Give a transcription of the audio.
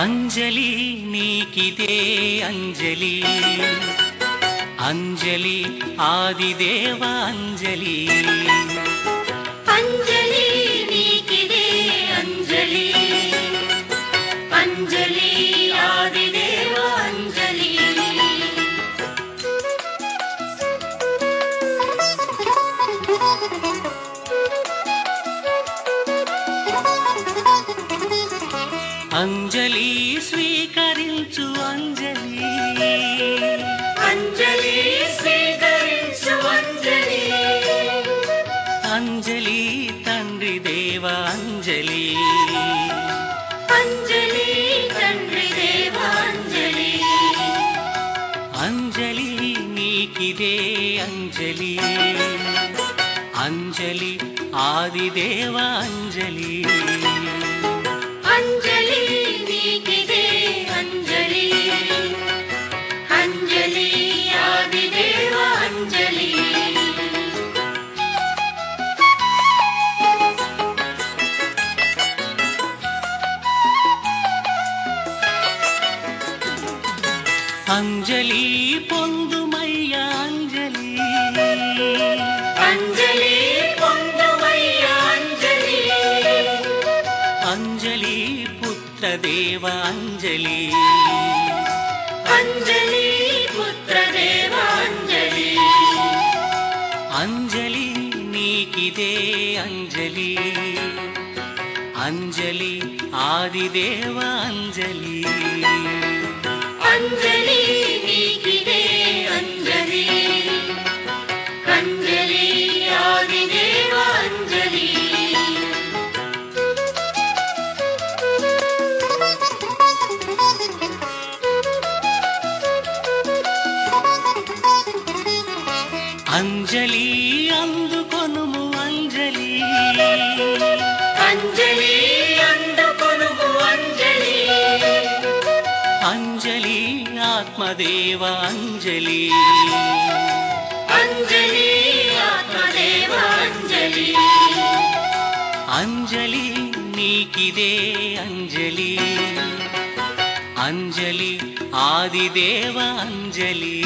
అంజలి నీకిదే అంజలి. అంజలి ఆదిదేవ అంజలి. అంజలి స్వీకరించు అంజలి. అంజలి స్వీకరించు అంజలి. అంజలి తండ్రి దేవ అంజలి. అంజలి తండ్రి దేవ అంజలి. అంజలి నీకిదే అంజలి. అంజలి ఆదిదేవ అంజలి. అంజలి அஞ்சலி பொந்துமையா அஞ்சலி அஞ்சலி பொந்துமையா அஞ்சலி அஞ்சலி புத்திர தேவ அஞ்சலி அஞ்சலி புத்திர தேவ அஞ்சலி அஞ்சலி நீக்கிதே அஞ்சலி அஞ்சலி ஆதிதேவ அஞ்சலி அஞ்சலி நீக்கிதே அஞ்சலி. அஞ்சலி ஆதிதேவ அஞ்சலி. அஞ்சலி அஞ்சலி. ఆత్మదేవ అంజలి అంజలి ఆత్మదేవ అంజలి అంజలి నీకిదే అంజలి. అంజలి ఆదిదేవ అంజలి